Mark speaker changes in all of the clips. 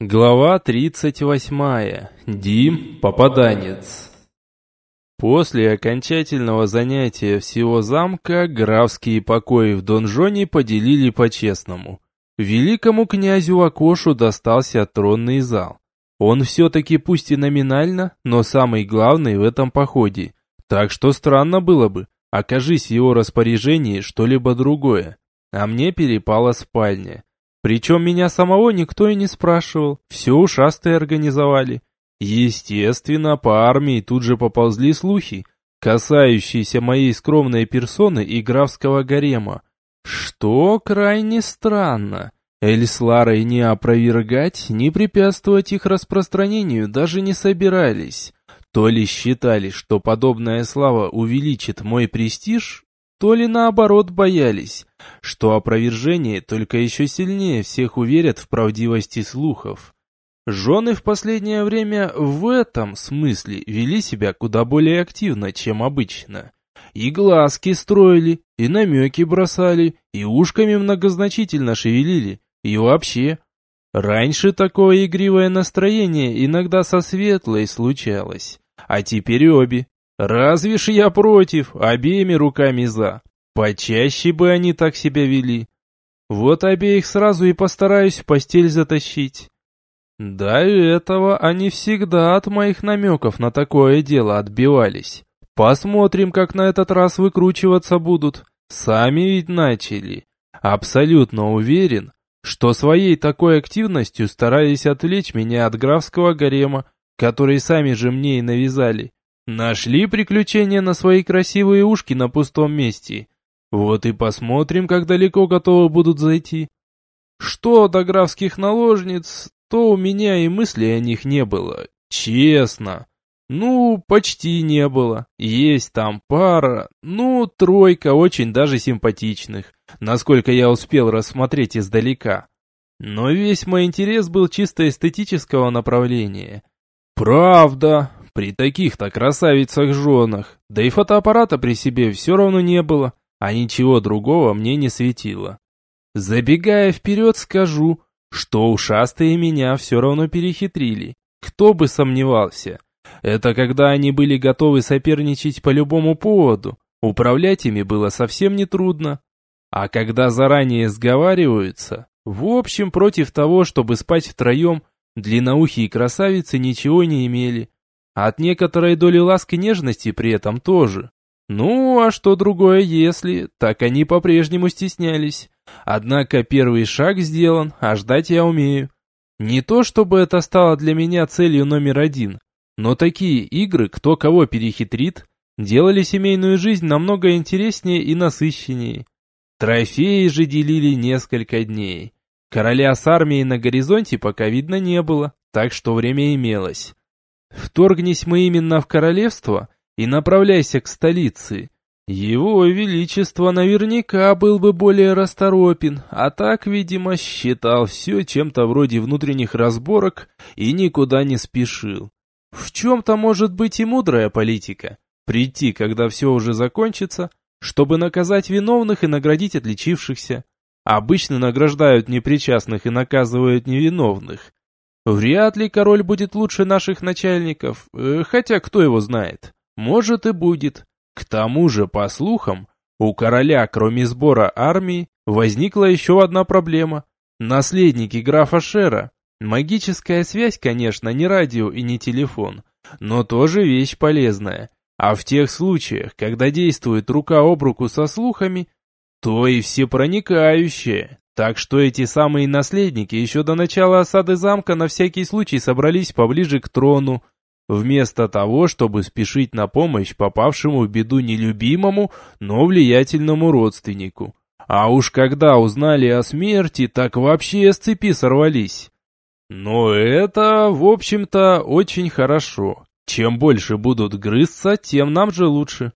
Speaker 1: Глава 38. Дим, попаданец. После окончательного занятия всего замка графские покои в донжоне поделили по-честному. Великому князю Акошу достался тронный зал. Он все-таки пусть и номинально, но самый главный в этом походе. Так что странно было бы, окажись в его распоряжении что-либо другое. А мне перепала спальня. Причем меня самого никто и не спрашивал, все ушастые организовали. Естественно, по армии тут же поползли слухи, касающиеся моей скромной персоны и графского гарема. Что крайне странно. Эль с Ларой не опровергать, не препятствовать их распространению даже не собирались. То ли считали, что подобная слава увеличит мой престиж, то ли наоборот боялись, что опровержение только еще сильнее всех уверят в правдивости слухов. Жены в последнее время в этом смысле вели себя куда более активно, чем обычно. И глазки строили, и намеки бросали, и ушками многозначительно шевелили, и вообще. Раньше такое игривое настроение иногда со светлой случалось, а теперь обе. Разве ж я против, обеими руками за. Почаще бы они так себя вели. Вот обеих сразу и постараюсь в постель затащить. До этого они всегда от моих намеков на такое дело отбивались. Посмотрим, как на этот раз выкручиваться будут. Сами ведь начали. Абсолютно уверен, что своей такой активностью старались отвлечь меня от графского гарема, который сами же мне и навязали. Нашли приключения на свои красивые ушки на пустом месте. Вот и посмотрим, как далеко готовы будут зайти. Что до графских наложниц, то у меня и мысли о них не было. Честно. Ну, почти не было. Есть там пара, ну, тройка очень даже симпатичных, насколько я успел рассмотреть издалека. Но весь мой интерес был чисто эстетического направления. Правда, при таких-то красавицах-женах, да и фотоаппарата при себе все равно не было а ничего другого мне не светило. Забегая вперед, скажу, что ушастые меня все равно перехитрили. Кто бы сомневался. Это когда они были готовы соперничать по любому поводу. Управлять ими было совсем нетрудно. А когда заранее сговариваются, в общем, против того, чтобы спать втроем, длинноухие красавицы ничего не имели. От некоторой доли ласки нежности при этом тоже. Ну, а что другое если, так они по-прежнему стеснялись. Однако первый шаг сделан, а ждать я умею. Не то чтобы это стало для меня целью номер один, но такие игры, кто кого перехитрит, делали семейную жизнь намного интереснее и насыщеннее. Трофеи же делили несколько дней. Короля с армией на горизонте пока видно не было, так что время имелось. Вторгнись мы именно в королевство – и направляйся к столице. Его Величество наверняка был бы более расторопен, а так, видимо, считал все чем-то вроде внутренних разборок и никуда не спешил. В чем-то может быть и мудрая политика. Прийти, когда все уже закончится, чтобы наказать виновных и наградить отличившихся. Обычно награждают непричастных и наказывают невиновных. Вряд ли король будет лучше наших начальников, э, хотя кто его знает. Может и будет. К тому же, по слухам, у короля, кроме сбора армии, возникла еще одна проблема. Наследники графа Шера. Магическая связь, конечно, не радио и не телефон, но тоже вещь полезная. А в тех случаях, когда действует рука об руку со слухами, то и всепроникающая. Так что эти самые наследники еще до начала осады замка на всякий случай собрались поближе к трону, вместо того, чтобы спешить на помощь попавшему в беду нелюбимому, но влиятельному родственнику. А уж когда узнали о смерти, так вообще с цепи сорвались. Но это, в общем-то, очень хорошо. Чем больше будут грызться, тем нам же лучше.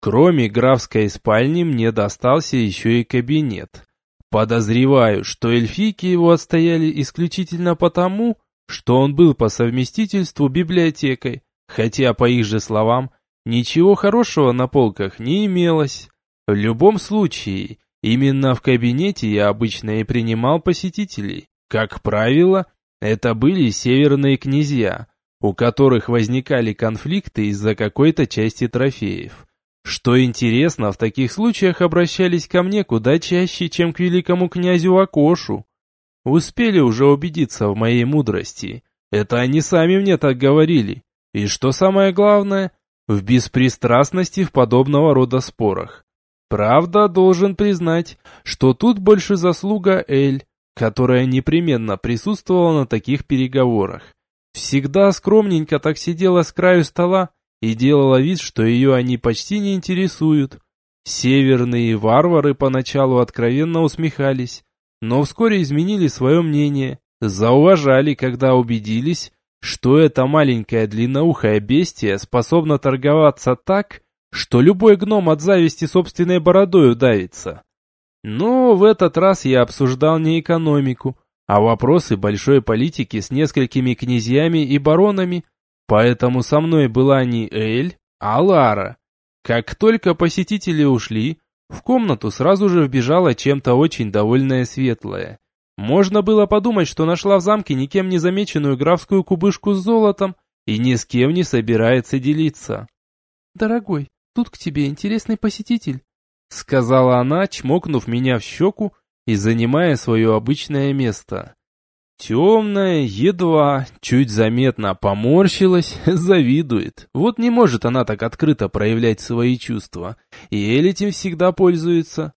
Speaker 1: Кроме графской спальни мне достался еще и кабинет. Подозреваю, что эльфийки его отстояли исключительно потому, что он был по совместительству библиотекой, хотя, по их же словам, ничего хорошего на полках не имелось. В любом случае, именно в кабинете я обычно и принимал посетителей. Как правило, Это были северные князья, у которых возникали конфликты из-за какой-то части трофеев. Что интересно, в таких случаях обращались ко мне куда чаще, чем к великому князю Акошу. Успели уже убедиться в моей мудрости. Это они сами мне так говорили. И что самое главное, в беспристрастности в подобного рода спорах. Правда, должен признать, что тут больше заслуга Эль, которая непременно присутствовала на таких переговорах. Всегда скромненько так сидела с краю стола и делала вид, что ее они почти не интересуют. Северные варвары поначалу откровенно усмехались, но вскоре изменили свое мнение, зауважали, когда убедились, что это маленькое длинноухое бестие способно торговаться так, что любой гном от зависти собственной бородой удавится. Но в этот раз я обсуждал не экономику, а вопросы большой политики с несколькими князьями и баронами, поэтому со мной была не Эль, а Лара. Как только посетители ушли, в комнату сразу же вбежала чем-то очень довольная светлая. Можно было подумать, что нашла в замке никем не замеченную графскую кубышку с золотом и ни с кем не собирается делиться. «Дорогой, тут к тебе интересный посетитель», — сказала она, чмокнув меня в щеку и занимая свое обычное место. Темная, едва, чуть заметно поморщилась, завидует. Вот не может она так открыто проявлять свои чувства, и этим всегда пользуется.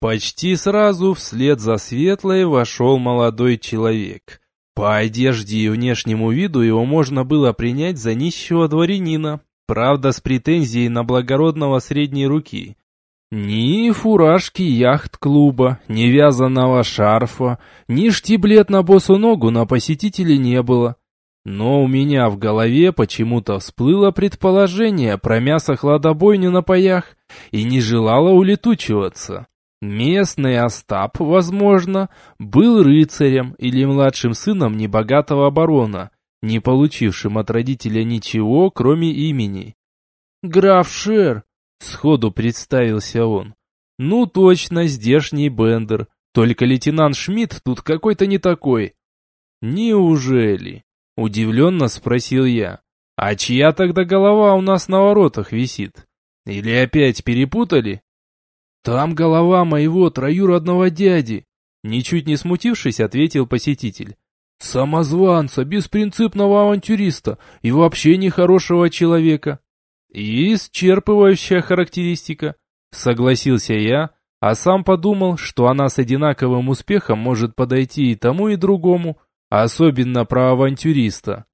Speaker 1: Почти сразу вслед за Светлой вошел молодой человек. По одежде и внешнему виду его можно было принять за нищего дворянина, правда с претензией на благородного средней руки. Ни фуражки яхт-клуба, ни вязаного шарфа, ни штиблет на босу ногу на посетителе не было. Но у меня в голове почему-то всплыло предположение про мясо-хладобойню на паях и не желало улетучиваться. Местный Остап, возможно, был рыцарем или младшим сыном небогатого барона, не получившим от родителя ничего, кроме имени. «Граф Шер», Сходу представился он. Ну точно, здешний Бендер. Только лейтенант Шмидт тут какой-то не такой. Неужели? Удивленно спросил я. А чья тогда голова у нас на воротах висит? Или опять перепутали? Там голова моего троюродного дяди. Ничуть не смутившись, ответил посетитель. Самозванца, беспринципного авантюриста и вообще нехорошего человека. «Исчерпывающая характеристика», — согласился я, а сам подумал, что она с одинаковым успехом может подойти и тому, и другому, особенно про авантюриста.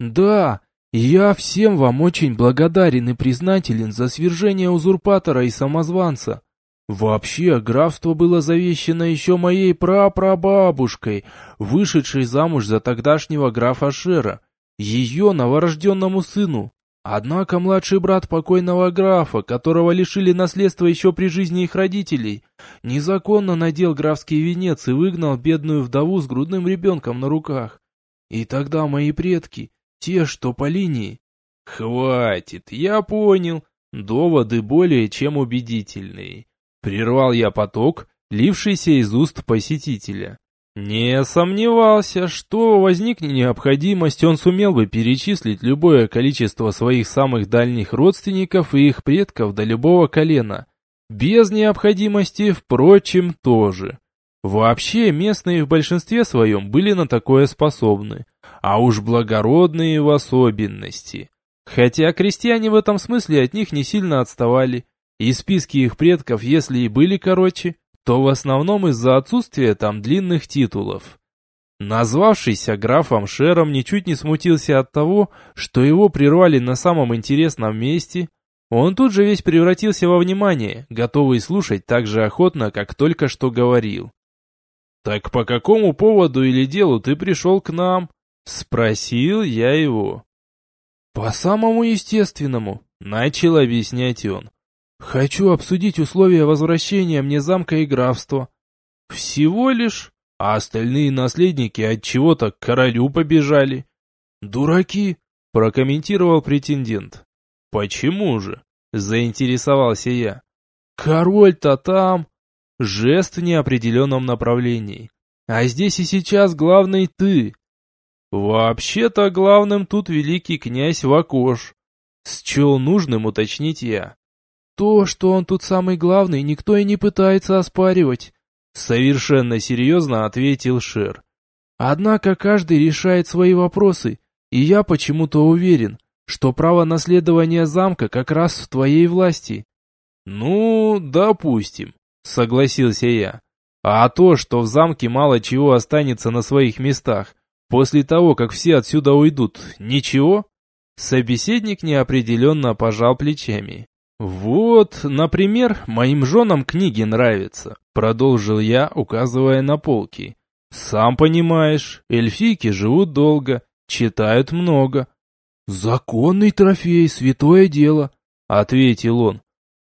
Speaker 1: «Да, я всем вам очень благодарен и признателен за свержение узурпатора и самозванца. Вообще, графство было завещено еще моей прапрабабушкой, вышедшей замуж за тогдашнего графа Шера, ее новорожденному сыну, Однако младший брат покойного графа, которого лишили наследства еще при жизни их родителей, незаконно надел графский венец и выгнал бедную вдову с грудным ребенком на руках. И тогда мои предки, те, что по линии... Хватит, я понял. Доводы более чем убедительные. Прервал я поток, лившийся из уст посетителя. Не сомневался, что возникнет необходимость, он сумел бы перечислить любое количество своих самых дальних родственников и их предков до любого колена. Без необходимости, впрочем, тоже. Вообще, местные в большинстве своем были на такое способны, а уж благородные в особенности. Хотя крестьяне в этом смысле от них не сильно отставали, и списки их предков, если и были короче, то в основном из-за отсутствия там длинных титулов. Назвавшийся графом Шером ничуть не смутился от того, что его прервали на самом интересном месте. Он тут же весь превратился во внимание, готовый слушать так же охотно, как только что говорил. «Так по какому поводу или делу ты пришел к нам?» — спросил я его. «По самому естественному», — начал объяснять он. Хочу обсудить условия возвращения мне замка и графства. Всего лишь, а остальные наследники от чего-то к королю побежали. Дураки, прокомментировал претендент. Почему же? Заинтересовался я. Король-то там. Жест в неопределенном направлении. А здесь и сейчас главный ты. Вообще-то главным тут великий князь Вакош. Счел нужным уточнить я.
Speaker 2: То, что он тут самый главный, никто и не пытается оспаривать.
Speaker 1: Совершенно серьезно ответил Шер.
Speaker 2: Однако каждый решает свои вопросы, и я почему-то уверен, что право наследования замка как раз в твоей власти.
Speaker 1: Ну, допустим, согласился я. А то, что в замке мало чего останется на своих местах, после того, как все отсюда уйдут, ничего? Собеседник неопределенно пожал плечами. «Вот, например, моим женам книги нравятся», — продолжил я, указывая на полки. «Сам понимаешь, эльфийки живут долго, читают много».
Speaker 2: «Законный трофей, святое дело», — ответил он.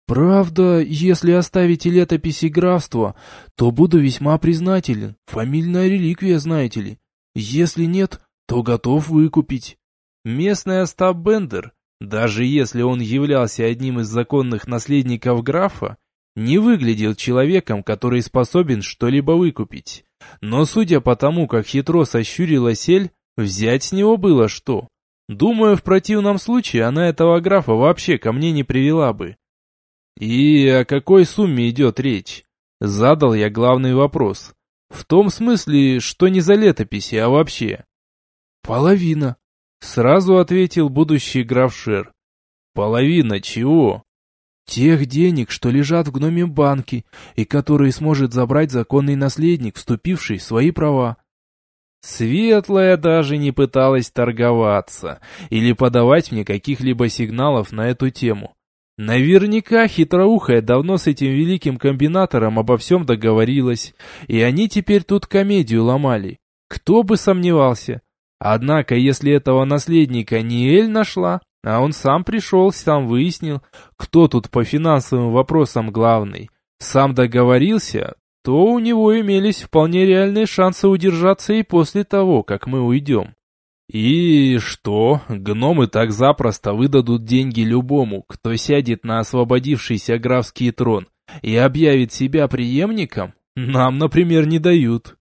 Speaker 2: «Правда, если оставите летописи графства, то буду весьма признателен. Фамильная реликвия, знаете ли. Если нет, то готов выкупить».
Speaker 1: Местный Остап Бендер даже если он являлся одним из законных наследников графа, не выглядел человеком, который способен что-либо выкупить. Но судя по тому, как хитро сощурила сель, взять с него было что. Думаю, в противном случае она этого графа вообще ко мне не привела бы. И о какой сумме идет речь? Задал я главный вопрос. В том смысле, что не за летописи, а вообще.
Speaker 2: Половина,
Speaker 1: Сразу ответил будущий граф Шер. Половина чего?
Speaker 2: Тех денег, что лежат в гномем банке, и которые сможет забрать законный наследник, вступивший в свои права.
Speaker 1: Светлая даже не пыталась торговаться или подавать мне каких-либо сигналов на эту тему. Наверняка хитроухая давно с этим великим комбинатором обо всем договорилась, и они теперь тут комедию ломали. Кто бы сомневался. Однако, если этого наследника не Эль нашла, а он сам пришел, сам выяснил, кто тут по финансовым вопросам главный, сам договорился, то у него имелись вполне реальные шансы удержаться и после того, как мы уйдем. И что, гномы так запросто выдадут деньги любому, кто сядет на освободившийся графский трон и объявит себя преемником? Нам, например, не дают.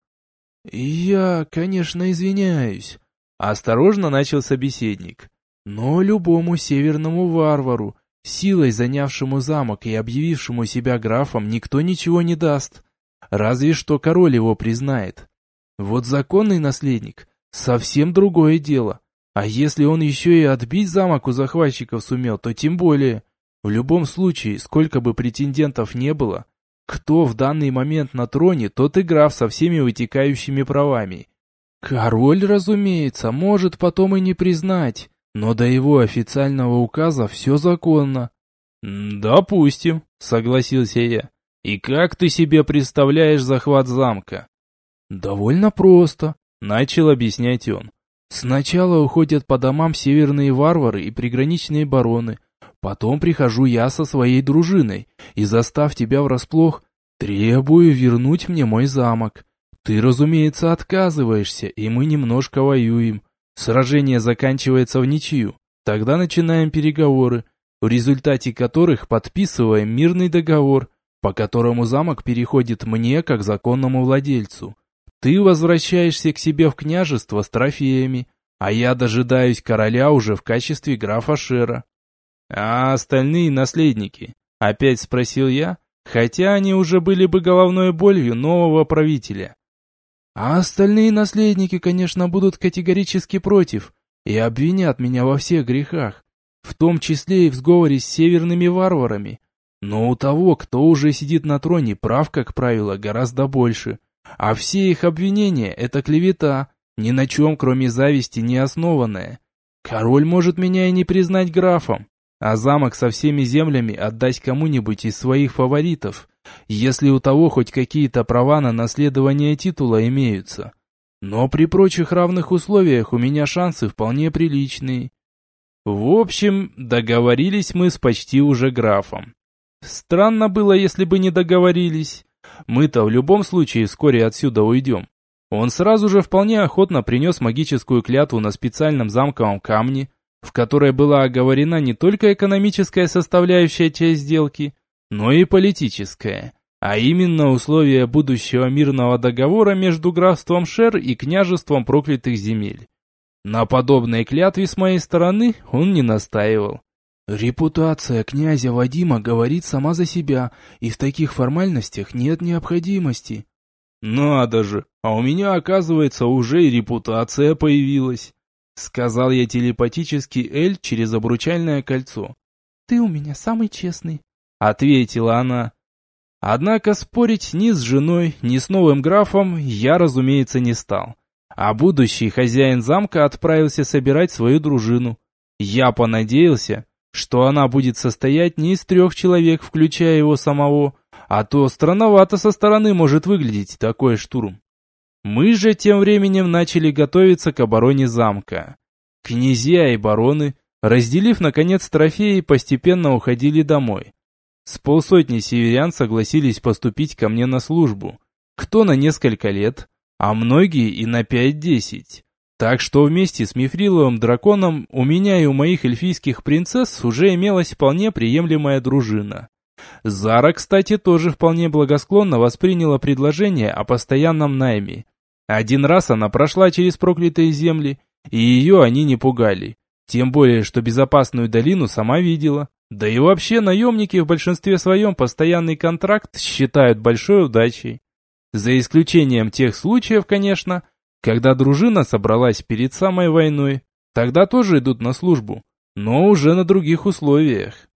Speaker 2: Я, конечно, извиняюсь,
Speaker 1: Осторожно начал собеседник.
Speaker 2: Но любому северному варвару, силой занявшему замок и объявившему себя графом, никто ничего не даст. Разве что король его признает. Вот законный наследник — совсем другое дело. А если он еще и отбить замок у захватчиков сумел, то тем более. В любом случае, сколько бы претендентов не было, кто в данный момент на троне, тот и граф со всеми вытекающими правами. Король, разумеется, может потом и не признать, но до его официального указа все законно.
Speaker 1: «Допустим», — согласился я. «И как ты себе представляешь захват замка?»
Speaker 2: «Довольно просто», —
Speaker 1: начал объяснять он.
Speaker 2: «Сначала уходят по домам северные варвары и приграничные бароны. Потом прихожу я со своей дружиной и, застав тебя врасплох, требую вернуть мне мой замок. Ты, разумеется, отказываешься, и мы немножко воюем. Сражение заканчивается в ничью. Тогда начинаем переговоры, в результате которых подписываем мирный договор, по которому замок переходит мне как законному владельцу. Ты возвращаешься к себе в княжество с трофеями, а я дожидаюсь короля уже в качестве графа Шера.
Speaker 1: А остальные наследники? Опять спросил я, хотя они уже были бы головной болью нового правителя.
Speaker 2: А остальные наследники, конечно, будут категорически против и обвинят меня во всех грехах, в том числе и в сговоре с северными варварами. Но у того, кто уже сидит на троне, прав, как правило, гораздо больше. А все их обвинения — это клевета, ни на чем, кроме зависти, не основанная. Король может меня и не признать графом, а замок со всеми землями отдать кому-нибудь из своих фаворитов, если у того хоть какие-то права на наследование титула имеются. Но при прочих равных условиях у меня шансы вполне приличные.
Speaker 1: В общем, договорились мы с почти уже графом. Странно было, если бы не договорились. Мы-то в любом случае вскоре отсюда уйдем. Он сразу же вполне охотно принес магическую клятву на специальном замковом камне, в которой была оговорена не только экономическая составляющая часть сделки, но и политическая, а именно условия будущего мирного договора между графством Шер и княжеством проклятых земель.
Speaker 2: На подобной клятве с моей стороны он не настаивал. Репутация князя Вадима говорит сама за себя, и в таких формальностях нет необходимости. Надо же, а у меня, оказывается, уже и репутация появилась. Сказал я телепатически Эль через обручальное кольцо. «Ты у меня самый честный», — ответила она. Однако спорить ни с женой, ни с новым графом я, разумеется, не стал. А будущий хозяин замка отправился собирать свою дружину. Я понадеялся, что она будет состоять не из трех человек, включая его самого, а то странновато со стороны может выглядеть такой штурм. Мы же тем временем начали готовиться к обороне замка. Князья и бароны, разделив наконец трофеи, постепенно уходили домой. С полсотни северян согласились поступить ко мне на службу. Кто на несколько лет, а многие и на пять-десять. Так что вместе с мифриловым драконом у меня и у моих эльфийских принцесс уже имелась вполне приемлемая дружина. Зара, кстати, тоже вполне благосклонно восприняла предложение о постоянном найме. Один раз она прошла через проклятые земли, и ее они не пугали. Тем более, что безопасную долину сама видела. Да и вообще наемники в большинстве своем постоянный контракт считают большой удачей. За исключением тех случаев, конечно, когда дружина собралась перед самой войной, тогда тоже идут на службу, но уже на других условиях.